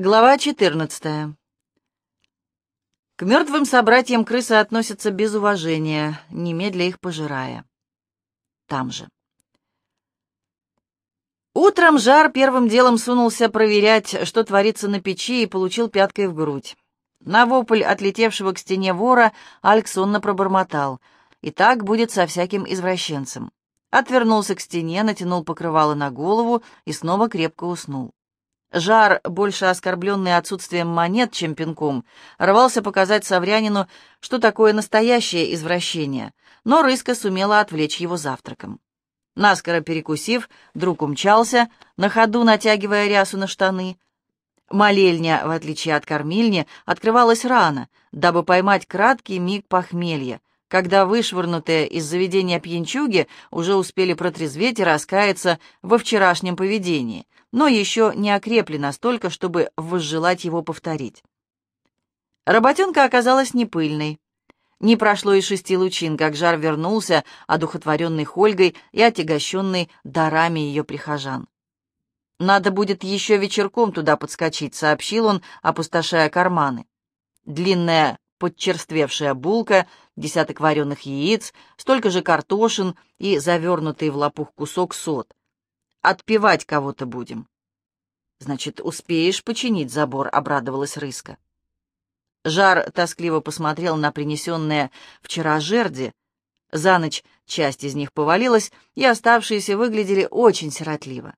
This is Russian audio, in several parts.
Глава 14. К мертвым собратьям крысы относятся без уважения, немедля их пожирая. Там же. Утром Жар первым делом сунулся проверять, что творится на печи, и получил пяткой в грудь. На вопль отлетевшего к стене вора Альк сонно пробормотал. И так будет со всяким извращенцем. Отвернулся к стене, натянул покрывало на голову и снова крепко уснул. Жар, больше оскорбленный отсутствием монет, чем пинком, рвался показать Саврянину, что такое настоящее извращение, но Рыска сумела отвлечь его завтраком. Наскоро перекусив, друг умчался, на ходу натягивая рясу на штаны. Молельня, в отличие от кормильни, открывалась рано, дабы поймать краткий миг похмелья, когда вышвырнутые из заведения пьянчуги уже успели протрезветь и раскаяться во вчерашнем поведении — но еще не окрепли настолько, чтобы возжелать его повторить. Работенка оказалась не пыльной. Не прошло и шести лучин, как жар вернулся, одухотворенный Хольгой и отягощенный дарами ее прихожан. «Надо будет еще вечерком туда подскочить», — сообщил он, опустошая карманы. Длинная подчерствевшая булка, десяток вареных яиц, столько же картошин и завернутый в лопух кусок сот. Отпевать кого-то будем. Значит, успеешь починить забор, обрадовалась Рыска. Жар тоскливо посмотрел на принесенные вчера жерди. За ночь часть из них повалилась, и оставшиеся выглядели очень сиротливо.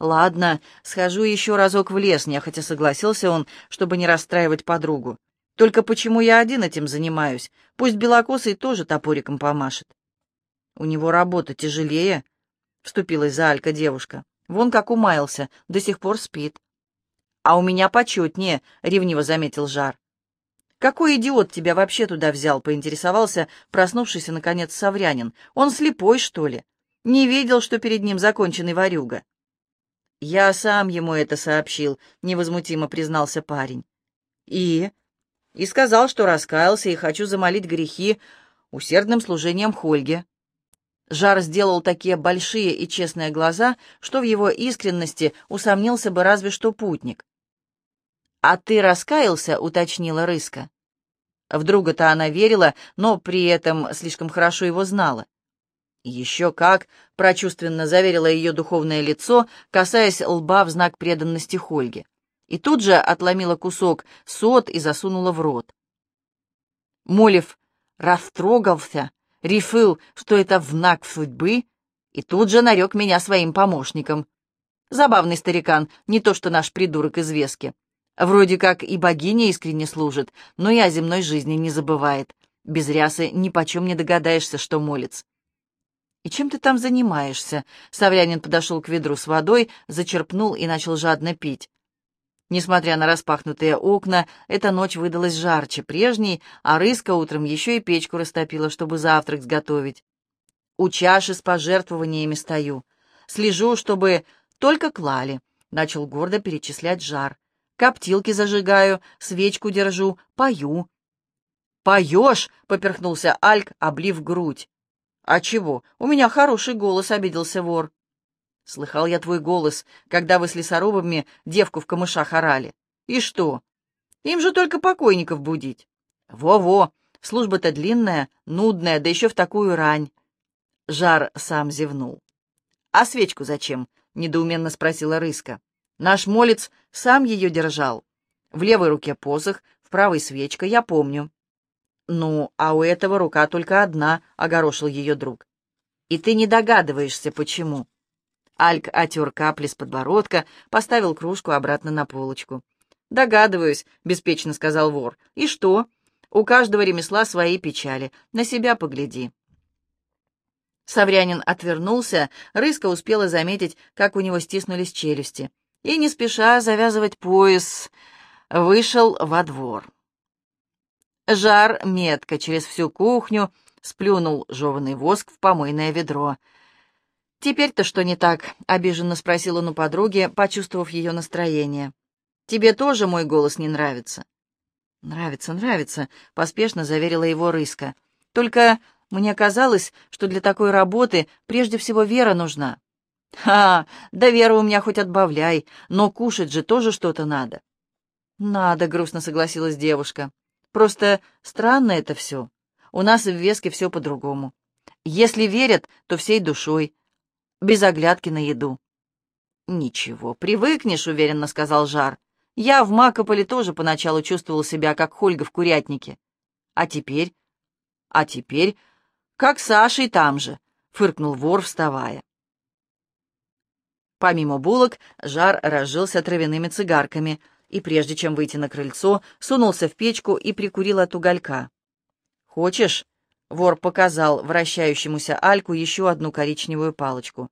«Ладно, схожу еще разок в лес», — нехотя согласился он, чтобы не расстраивать подругу. «Только почему я один этим занимаюсь? Пусть белокосый тоже топориком помашет». «У него работа тяжелее», — вступилась за Алька девушка. «Вон как умаялся, до сих пор спит». «А у меня почетнее», — ревниво заметил Жар. «Какой идиот тебя вообще туда взял?» — поинтересовался проснувшийся, наконец, Саврянин. «Он слепой, что ли? Не видел, что перед ним законченный ворюга?» «Я сам ему это сообщил», — невозмутимо признался парень. «И?» «И сказал, что раскаялся и хочу замолить грехи усердным служением Хольге». Жар сделал такие большие и честные глаза, что в его искренности усомнился бы разве что путник. «А ты раскаялся?» — уточнила Рыска. В друга-то она верила, но при этом слишком хорошо его знала. «Еще как!» — прочувственно заверило ее духовное лицо, касаясь лба в знак преданности Хольге. И тут же отломила кусок сот и засунула в рот. Молев растрогался, решил, что это внак судьбы, и тут же нарек меня своим помощником. Забавный старикан, не то что наш придурок из Вески. Вроде как и богиня искренне служит, но и о земной жизни не забывает. Без рясы ни почем не догадаешься, что молится. «И чем ты там занимаешься?» Саврянин подошел к ведру с водой, зачерпнул и начал жадно пить. Несмотря на распахнутые окна, эта ночь выдалась жарче прежней, а рыска утром еще и печку растопила, чтобы завтрак сготовить. У чаши с пожертвованиями стою. Слежу, чтобы только клали. Начал гордо перечислять жар. Коптилки зажигаю, свечку держу, пою. «Поешь!» — поперхнулся Альк, облив грудь. «А чего? У меня хороший голос», — обиделся вор. Слыхал я твой голос, когда вы с лесорубами девку в камышах орали. И что? Им же только покойников будить. Во-во, служба-то длинная, нудная, да еще в такую рань. Жар сам зевнул. «А свечку зачем?» — недоуменно спросила Рыска. «Наш молец сам ее держал. В левой руке посох, в правой свечка, я помню». «Ну, а у этого рука только одна», — огорошил ее друг. «И ты не догадываешься, почему?» Альк отер капли с подбородка, поставил кружку обратно на полочку. «Догадываюсь», — беспечно сказал вор. «И что? У каждого ремесла свои печали. На себя погляди». Саврянин отвернулся, Рыска успела заметить, как у него стиснулись челюсти. И, не спеша завязывать пояс, вышел во двор. Жар метко через всю кухню сплюнул жеванный воск в помойное ведро — «Теперь-то что не так?» — обиженно спросил он у подруги, почувствовав ее настроение. «Тебе тоже мой голос не нравится?» «Нравится, нравится», — поспешно заверила его Рыска. «Только мне казалось, что для такой работы прежде всего вера нужна». «Ха, да вера у меня хоть отбавляй, но кушать же тоже что-то надо. «Надо», — грустно согласилась девушка. «Просто странно это все. У нас в Веске все по-другому. Если верят, то всей душой, без оглядки на еду». «Ничего, привыкнешь», — уверенно сказал Жар. «Я в Макополе тоже поначалу чувствовал себя, как Хольга в курятнике. А теперь? А теперь, как Саша и там же», — фыркнул вор, вставая. Помимо булок, Жар разжился травяными цигарками и, прежде чем выйти на крыльцо, сунулся в печку и прикурил от уголька. «Хочешь?» — вор показал вращающемуся Альку еще одну коричневую палочку.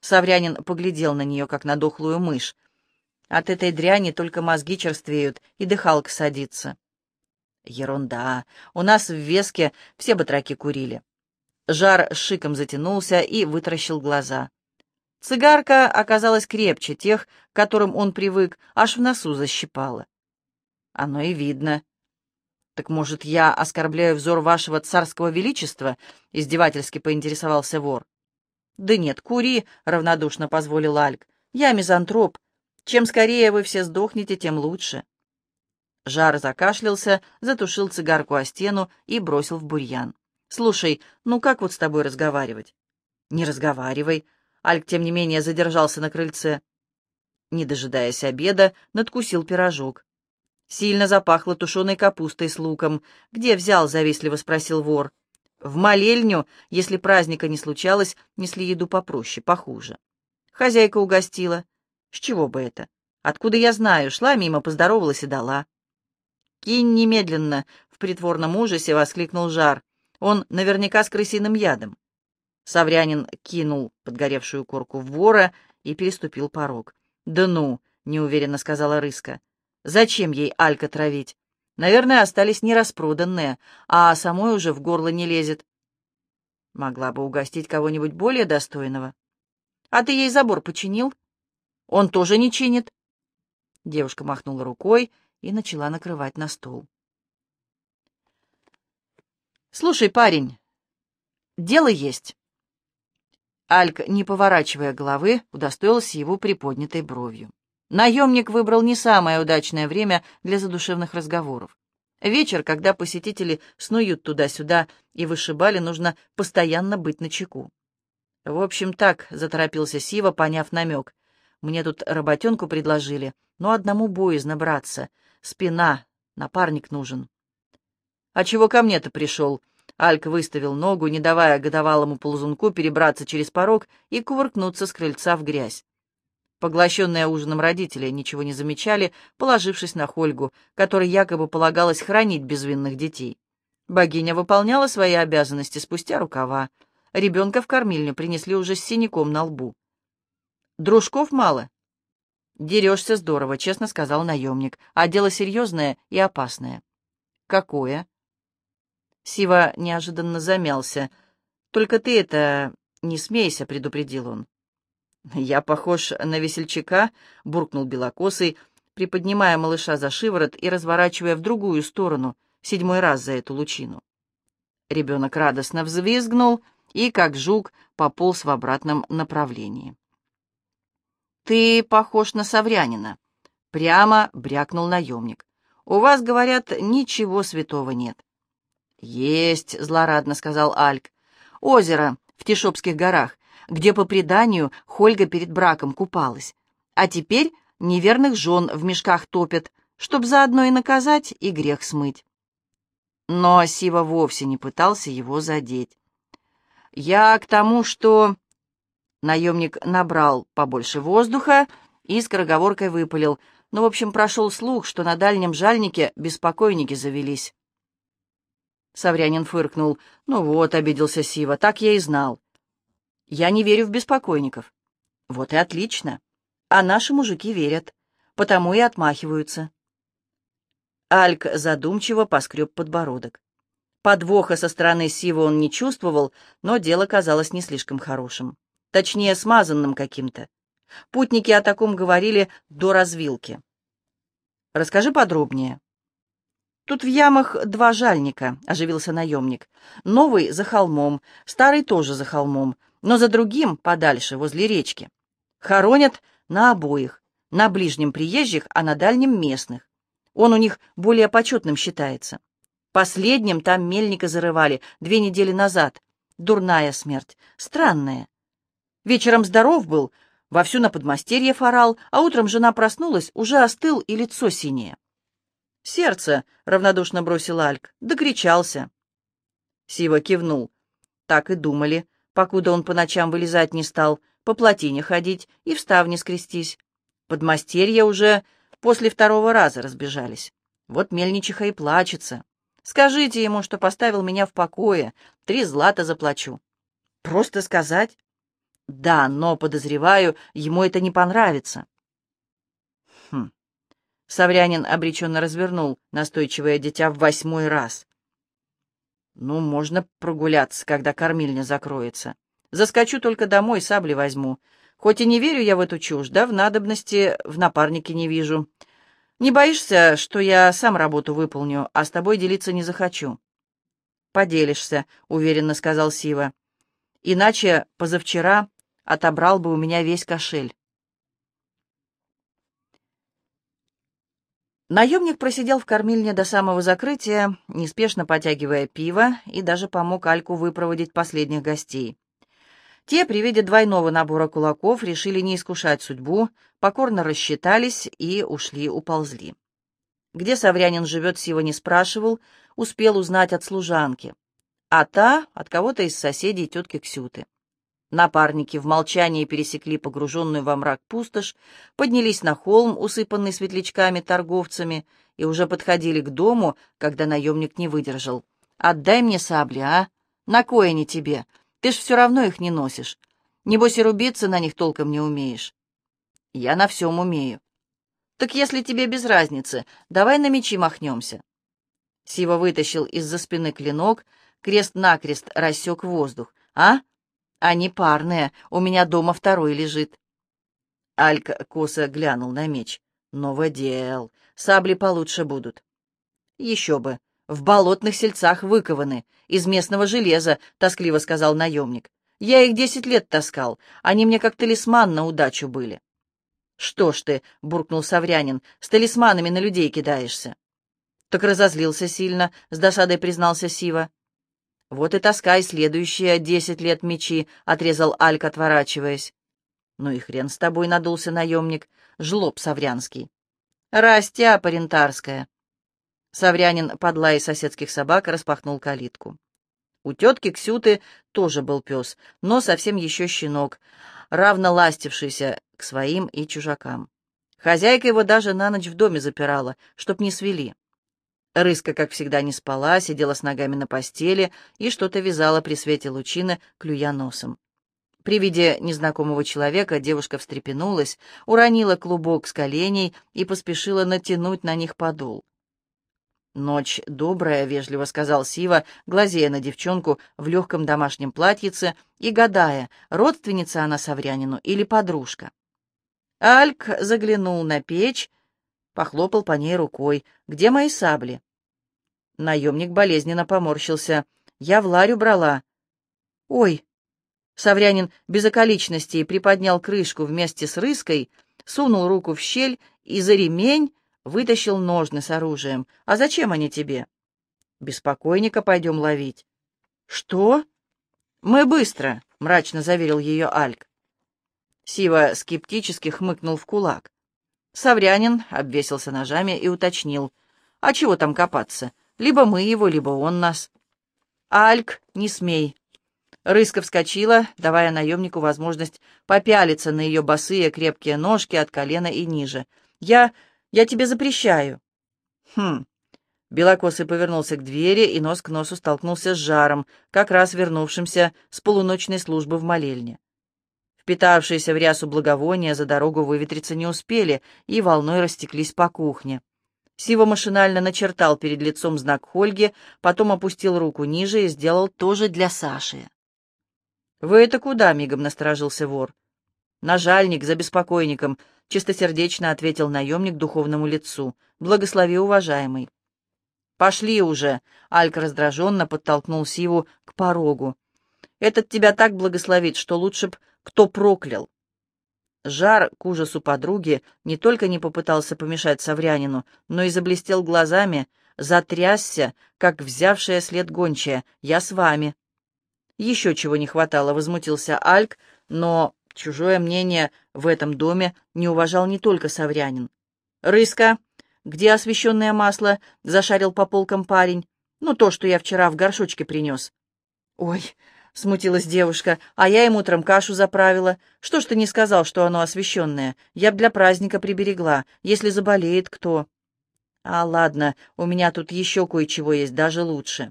Саврянин поглядел на нее, как на дохлую мышь. От этой дряни только мозги черствеют, и дыхалка садится. Ерунда. У нас в Веске все батраки курили. Жар шиком затянулся и вытаращил глаза. Цигарка оказалась крепче тех, к которым он привык, аж в носу защипала. Оно и видно. «Так, может, я оскорбляю взор вашего царского величества?» — издевательски поинтересовался вор. «Да нет, кури», — равнодушно позволил Альк. «Я мизантроп. Чем скорее вы все сдохнете, тем лучше». Жар закашлялся, затушил цигарку о стену и бросил в бурьян. «Слушай, ну как вот с тобой разговаривать?» «Не разговаривай», Альк, тем не менее, задержался на крыльце. Не дожидаясь обеда, надкусил пирожок. Сильно запахло тушеной капустой с луком. «Где взял?» — завистливо спросил вор. «В молельню, если праздника не случалось, несли еду попроще, похуже». Хозяйка угостила. «С чего бы это? Откуда я знаю? Шла мимо, поздоровалась и дала». «Кинь немедленно!» — в притворном ужасе воскликнул Жар. «Он наверняка с крысиным ядом». Саврянин кинул подгоревшую корку в вора и переступил порог. «Да ну!» — неуверенно сказала Рыска. «Зачем ей Алька травить? Наверное, остались нераспроданные, а самой уже в горло не лезет. Могла бы угостить кого-нибудь более достойного. А ты ей забор починил? Он тоже не чинит?» Девушка махнула рукой и начала накрывать на стол. «Слушай, парень, дело есть». Альк, не поворачивая головы, удостоился его приподнятой бровью. Наемник выбрал не самое удачное время для задушевных разговоров. Вечер, когда посетители снуют туда-сюда и вышибали, нужно постоянно быть начеку. В общем, так, — заторопился Сива, поняв намек. Мне тут работенку предложили, но одному боязно браться. Спина, напарник нужен. А чего ко мне-то пришел? Альк выставил ногу, не давая годовалому ползунку перебраться через порог и кувыркнуться с крыльца в грязь. Поглощенные ужином родители ничего не замечали, положившись на Хольгу, которой якобы полагалось хранить безвинных детей. Богиня выполняла свои обязанности спустя рукава. Ребенка в кормильню принесли уже с синяком на лбу. «Дружков мало?» «Дерешься здорово», — честно сказал наемник, «а дело серьезное и опасное». «Какое?» Сива неожиданно замялся. «Только ты это... не смейся», — предупредил он. «Я похож на весельчака», — буркнул белокосый, приподнимая малыша за шиворот и разворачивая в другую сторону, седьмой раз за эту лучину. Ребенок радостно взвизгнул и, как жук, пополз в обратном направлении. «Ты похож на Саврянина», — прямо брякнул наемник. «У вас, говорят, ничего святого нет». «Есть», — злорадно сказал Альк. «Озеро в Тишопских горах, где, по преданию, Хольга перед браком купалась. А теперь неверных жен в мешках топят, чтоб заодно и наказать, и грех смыть». Но Сива вовсе не пытался его задеть. «Я к тому, что...» Наемник набрал побольше воздуха и скороговоркой выпалил. Ну, в общем, прошел слух, что на дальнем жальнике беспокойники завелись. Саврянин фыркнул. «Ну вот», — обиделся Сива, — «так я и знал». «Я не верю в беспокойников». «Вот и отлично. А наши мужики верят, потому и отмахиваются». Альк задумчиво поскреб подбородок. Подвоха со стороны Сива он не чувствовал, но дело казалось не слишком хорошим. Точнее, смазанным каким-то. Путники о таком говорили до развилки. «Расскажи подробнее». «Тут в ямах два жальника», — оживился наемник. «Новый за холмом, старый тоже за холмом, но за другим, подальше, возле речки. Хоронят на обоих, На ближнем приезжих, а на дальнем местных. Он у них более почетным считается. Последним там мельника зарывали две недели назад. Дурная смерть. Странная. Вечером здоров был, вовсю на подмастерье форал, а утром жена проснулась, уже остыл и лицо синее. «Сердце!» — равнодушно бросил Альк. Докричался. Сива кивнул. Так и думали, покуда он по ночам вылезать не стал, по плотине ходить и в ставне скрестись. Подмастерья уже после второго раза разбежались. Вот мельничиха и плачется. Скажите ему, что поставил меня в покое, три злата заплачу. Просто сказать? Да, но, подозреваю, ему это не понравится. Хм. Саврянин обреченно развернул настойчивое дитя в восьмой раз. Ну, можно прогуляться, когда кормильня закроется. Заскочу только домой, сабли возьму. Хоть и не верю я в эту чушь, да в надобности в напарнике не вижу. Не боишься, что я сам работу выполню, а с тобой делиться не захочу? Поделишься, уверенно сказал Сива. Иначе позавчера отобрал бы у меня весь кошель. Наемник просидел в кормильне до самого закрытия, неспешно потягивая пиво, и даже помог Альку выпроводить последних гостей. Те, при виде двойного набора кулаков, решили не искушать судьбу, покорно рассчитались и ушли-уползли. Где Саврянин живет, Сива не спрашивал, успел узнать от служанки, а та — от кого-то из соседей тетки Ксюты. Напарники в молчании пересекли погруженную во мрак пустошь, поднялись на холм, усыпанный светлячками торговцами, и уже подходили к дому, когда наемник не выдержал. «Отдай мне сабли, а? На кое они тебе? Ты ж все равно их не носишь. Небось и рубиться на них толком не умеешь». «Я на всем умею». «Так если тебе без разницы, давай на мечи махнемся». Сива вытащил из-за спины клинок, крест-накрест рассек воздух. «А?» Они парные, у меня дома второй лежит. Алька косо глянул на меч. Новодел, сабли получше будут. Еще бы, в болотных сельцах выкованы, из местного железа, тоскливо сказал наемник. Я их десять лет таскал, они мне как талисман на удачу были. Что ж ты, буркнул Саврянин, с талисманами на людей кидаешься. Так разозлился сильно, с досадой признался Сива. «Вот и таскай следующие десять лет мечи», — отрезал Альк, отворачиваясь. «Ну и хрен с тобой», — надулся наемник, жлоб саврянский. «Растя парентарская». Саврянин под лай соседских собак распахнул калитку. У тетки Ксюты тоже был пес, но совсем еще щенок, равно ластившийся к своим и чужакам. Хозяйка его даже на ночь в доме запирала, чтоб не свели. Рыска, как всегда, не спала, сидела с ногами на постели и что-то вязала при свете лучины, клюя носом. При виде незнакомого человека девушка встрепенулась, уронила клубок с коленей и поспешила натянуть на них подол. «Ночь добрая», — вежливо сказал Сива, глазея на девчонку в легком домашнем платьице и гадая, родственница она Саврянину или подружка. Альк заглянул на печь, похлопал по ней рукой. «Где мои сабли?» Наемник болезненно поморщился. «Я в ларю брала». «Ой!» Саврянин без околичностей приподнял крышку вместе с рыской, сунул руку в щель и за ремень вытащил ножны с оружием. «А зачем они тебе?» «Беспокойника пойдем ловить». «Что?» «Мы быстро», — мрачно заверил ее Альк. Сива скептически хмыкнул в кулак. Саврянин обвесился ножами и уточнил. «А чего там копаться? Либо мы его, либо он нас». «Альк, не смей». Рыска вскочила, давая наемнику возможность попялиться на ее босые крепкие ножки от колена и ниже. «Я... я тебе запрещаю». «Хм». Белокосый повернулся к двери и нос к носу столкнулся с жаром, как раз вернувшимся с полуночной службы в молельне. Впитавшиеся в рясу благовония за дорогу выветриться не успели и волной растеклись по кухне. Сива машинально начертал перед лицом знак Хольги, потом опустил руку ниже и сделал тоже для Саши. «Вы это куда?» — мигом насторожился вор. «На жальник, за беспокойником», — чистосердечно ответил наемник духовному лицу. «Благослови, уважаемый». «Пошли уже!» — Алька раздраженно подтолкнул Сиву к порогу. «Этот тебя так благословит, что лучше б кто проклял. Жар, к ужасу подруги, не только не попытался помешать Саврянину, но и заблестел глазами, затрясся, как взявшая след гончая. «Я с вами». Еще чего не хватало, возмутился Альк, но чужое мнение в этом доме не уважал не только Саврянин. «Рыска, где освещенное масло?» — зашарил по полкам парень. «Ну, то, что я вчера в горшочке принес». «Ой!» — смутилась девушка, «а я им утром кашу заправила. Что ж ты не сказал, что оно освещенное? Я б для праздника приберегла, если заболеет кто». «А, ладно, у меня тут еще кое-чего есть, даже лучше».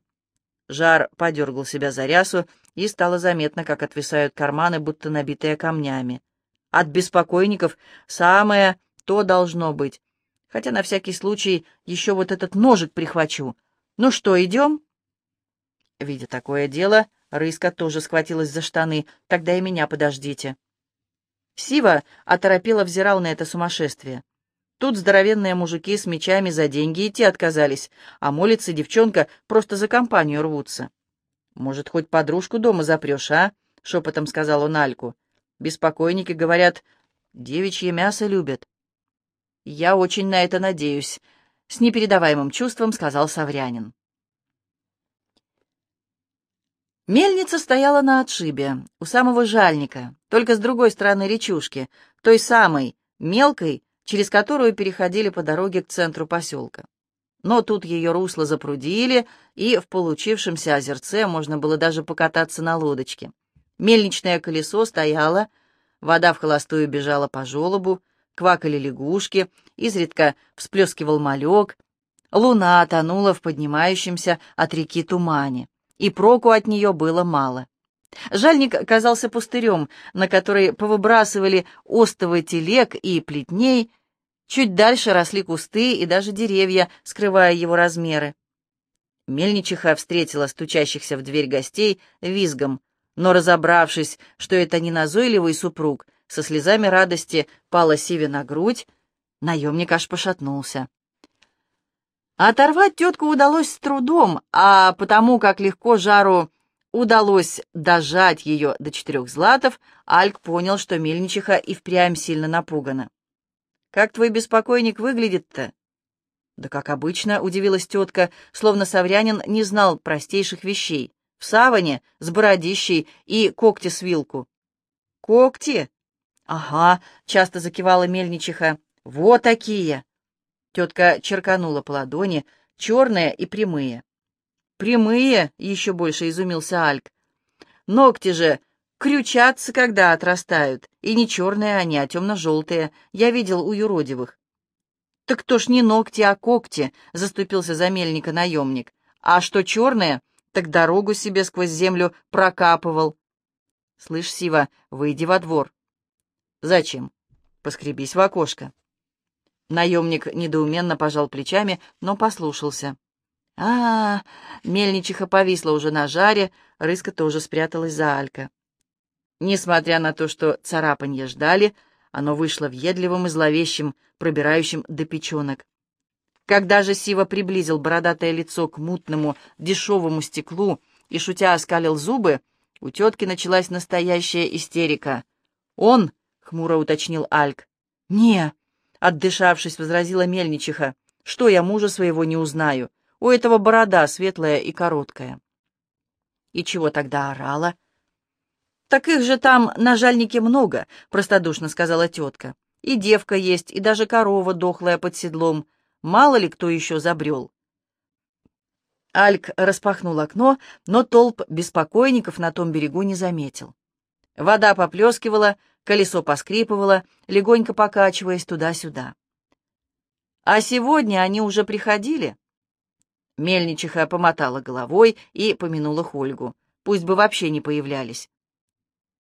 Жар подергал себя за рясу, и стало заметно, как отвисают карманы, будто набитые камнями. От беспокойников самое то должно быть. Хотя на всякий случай еще вот этот ножик прихвачу. Ну что, идем?» Видя такое дело, Рыска тоже схватилась за штаны. «Тогда и меня подождите». Сива оторопело взирал на это сумасшествие. Тут здоровенные мужики с мечами за деньги идти отказались, а молится девчонка просто за компанию рвутся. «Может, хоть подружку дома запрешь, а?» — шепотом сказал он Альку. «Беспокойники, говорят, девичье мясо любят». «Я очень на это надеюсь», — с непередаваемым чувством сказал Саврянин. Мельница стояла на отшибе, у самого жальника, только с другой стороны речушки, той самой, мелкой, через которую переходили по дороге к центру поселка. Но тут ее русло запрудили, и в получившемся озерце можно было даже покататься на лодочке. Мельничное колесо стояло, вода в холостую бежала по желобу, квакали лягушки, изредка всплескивал малек, луна тонула в поднимающемся от реки тумане, и проку от нее было мало. Жальник казался пустырем, на который повыбрасывали остовы телег и плетней, Чуть дальше росли кусты и даже деревья, скрывая его размеры. Мельничиха встретила стучащихся в дверь гостей визгом, но, разобравшись, что это не назойливый супруг, со слезами радости пала Сиве на грудь, наемник аж пошатнулся. Оторвать тетку удалось с трудом, а потому как легко жару удалось дожать ее до четырех златов, Альк понял, что мельничиха и впрямь сильно напугана. Как твой беспокойник выглядит-то?» «Да как обычно», — удивилась тетка, словно Саврянин не знал простейших вещей. «В саване, с бородищей и когти с вилку». «Когти?» «Ага», — часто закивала мельничиха. «Вот такие!» Тетка черканула по ладони, черные и прямые. «Прямые?» — еще больше изумился Альк. «Ногти же Крючатся, когда отрастают, и не черные они, а темно-желтые. Я видел у юродивых. «Так кто ж не ногти, а когти?» — заступился за мельника наемник. «А что черные, так дорогу себе сквозь землю прокапывал». «Слышь, Сива, выйди во двор». «Зачем?» «Поскребись в окошко». Наемник недоуменно пожал плечами, но послушался. а, -а, -а Мельничиха повисла уже на жаре, рыска тоже спряталась за Алька. Несмотря на то, что царапанье ждали, оно вышло въедливым и зловещим, пробирающим до печенок. Когда же Сива приблизил бородатое лицо к мутному, дешевому стеклу и, шутя, оскалил зубы, у тетки началась настоящая истерика. «Он?» — хмуро уточнил Альк. «Не», — отдышавшись, возразила мельничиха. «Что я мужа своего не узнаю? У этого борода светлая и короткая». «И чего тогда орала?» «Так их же там на жальнике много», — простодушно сказала тетка. «И девка есть, и даже корова дохлая под седлом. Мало ли кто еще забрел». Альк распахнул окно, но толп беспокойников на том берегу не заметил. Вода поплескивала, колесо поскрипывало, легонько покачиваясь туда-сюда. «А сегодня они уже приходили?» Мельничиха помотала головой и помянула Хольгу. Пусть бы вообще не появлялись.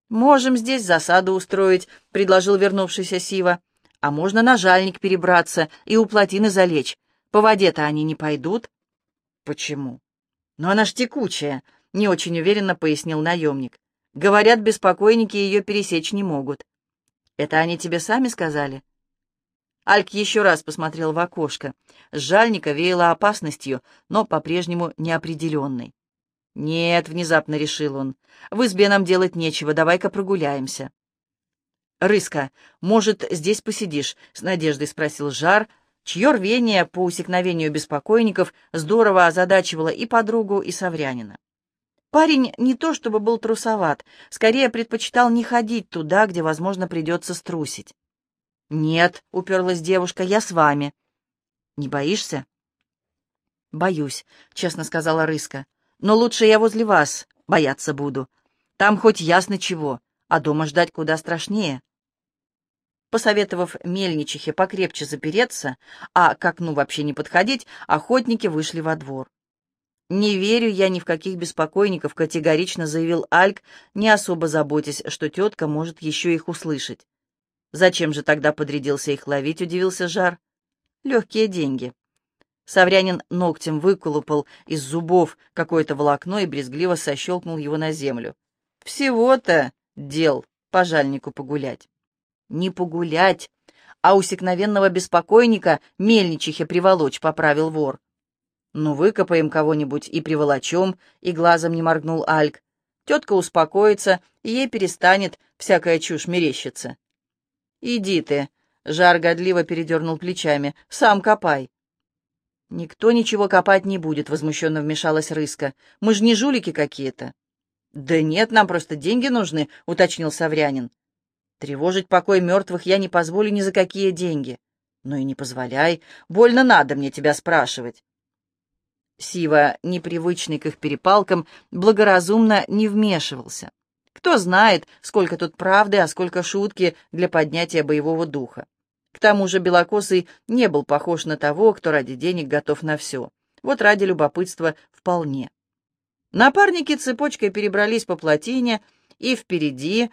«Можем здесь засаду устроить», — предложил вернувшийся Сива. «А можно на жальник перебраться и у плотины залечь. По воде-то они не пойдут». «Почему?» «Но она ж текучая», — не очень уверенно пояснил наемник. «Говорят, беспокойники ее пересечь не могут». «Это они тебе сами сказали?» Альк еще раз посмотрел в окошко. Жальника веяло опасностью, но по-прежнему неопределенной. «Нет», — внезапно решил он, — «в избе нам делать нечего, давай-ка прогуляемся». «Рыска, может, здесь посидишь?» — с надеждой спросил Жар, чье рвение по усекновению беспокойников здорово озадачивало и подругу, и Саврянина. Парень не то чтобы был трусоват, скорее предпочитал не ходить туда, где, возможно, придется струсить. «Нет», — уперлась девушка, — «я с вами». «Не боишься?» «Боюсь», — честно сказала Рыска. «Но лучше я возле вас бояться буду. Там хоть ясно чего, а дома ждать куда страшнее». Посоветовав мельничихе покрепче запереться, а к окну вообще не подходить, охотники вышли во двор. «Не верю я ни в каких беспокойников», — категорично заявил Альк, не особо заботясь, что тетка может еще их услышать. «Зачем же тогда подрядился их ловить?» — удивился Жар. «Легкие деньги». Саврянин ногтем выколупал из зубов какое-то волокно и брезгливо сощелкнул его на землю. «Всего-то дел пожальнику погулять». Не погулять, а усекновенного беспокойника мельничихе приволочь, — поправил вор. Ну, выкопаем кого-нибудь и приволочем, — и глазом не моргнул Альк. Тетка успокоится, и ей перестанет всякая чушь мерещиться. Иди ты, — жар годливо передернул плечами, — сам копай. «Никто ничего копать не будет», — возмущенно вмешалась Рыска. «Мы же не жулики какие-то». «Да нет, нам просто деньги нужны», — уточнил Саврянин. Тревожить покой мертвых я не позволю ни за какие деньги. Но и не позволяй. Больно надо мне тебя спрашивать. Сива, непривычный к их перепалкам, благоразумно не вмешивался. Кто знает, сколько тут правды, а сколько шутки для поднятия боевого духа. К тому же Белокосый не был похож на того, кто ради денег готов на все. Вот ради любопытства вполне. Напарники цепочкой перебрались по плотине, и впереди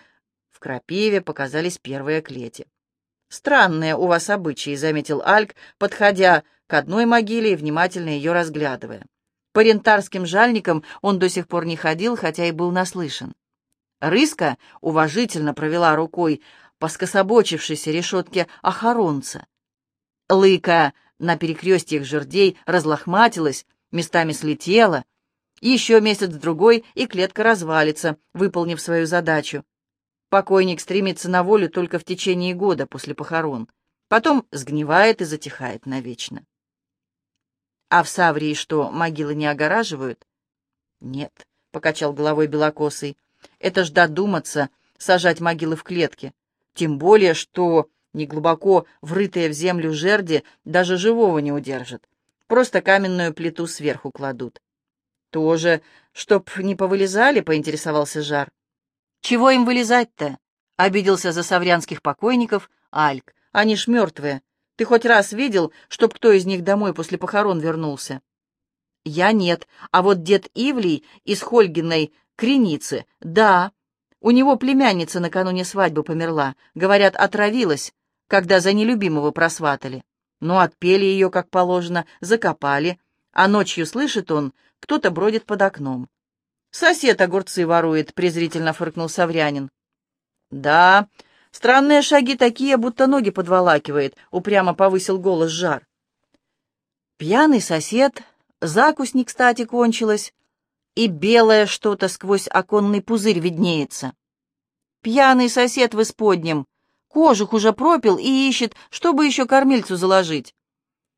в крапиве показались первые клети. «Странные у вас обычаи», — заметил Альк, подходя к одной могиле и внимательно ее разглядывая. По рентарским жальникам он до сих пор не ходил, хотя и был наслышан. Рыска уважительно провела рукой по скособочившейся решетке охоронца. Лыка на перекрестьях жердей разлохматилась, местами слетела. Еще месяц-другой, и клетка развалится, выполнив свою задачу. Покойник стремится на волю только в течение года после похорон. Потом сгнивает и затихает навечно. А в Саврии что, могилы не огораживают? Нет, — покачал головой белокосый. Это ж додуматься, сажать могилы в клетке. Тем более, что неглубоко врытые в землю жерди даже живого не удержат. Просто каменную плиту сверху кладут. Тоже, чтоб не повылезали, — поинтересовался Жар. «Чего им вылезать-то?» — обиделся за саврянских покойников Альк. «Они ж мертвые. Ты хоть раз видел, чтоб кто из них домой после похорон вернулся?» «Я нет, а вот дед Ивлий из Хольгиной Креницы, да. У него племянница накануне свадьбы померла. Говорят, отравилась, когда за нелюбимого просватали. Ну, отпели ее, как положено, закопали, а ночью, слышит он, кто-то бродит под окном. «Сосед огурцы ворует», — презрительно фыркнул Саврянин. «Да, странные шаги такие, будто ноги подволакивает», — упрямо повысил голос жар. Пьяный сосед, закусь кстати кончилась, и белое что-то сквозь оконный пузырь виднеется. Пьяный сосед в исподнем, кожух уже пропил и ищет, чтобы еще кормильцу заложить.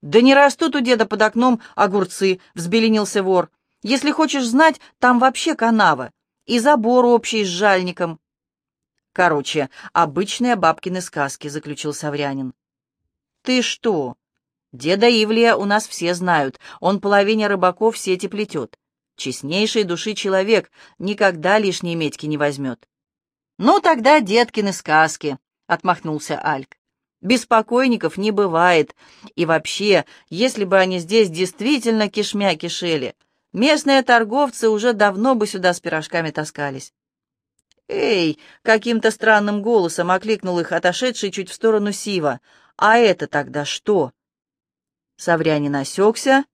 «Да не растут у деда под окном огурцы», — взбеленился вор. Если хочешь знать, там вообще канава и забор общий с жальником. Короче, обычные бабкины сказки, заключил Саврянин. Ты что? Деда Ивлия у нас все знают, он половине рыбаков сети плетет. Честнейшей души человек никогда лишней медьки не возьмет. Ну, тогда деткины сказки, отмахнулся Альк. Беспокойников не бывает. И вообще, если бы они здесь действительно кишмя кишели, Местные торговцы уже давно бы сюда с пирожками таскались. «Эй!» — каким-то странным голосом окликнул их отошедший чуть в сторону Сива. «А это тогда что?» Саврянин осекся,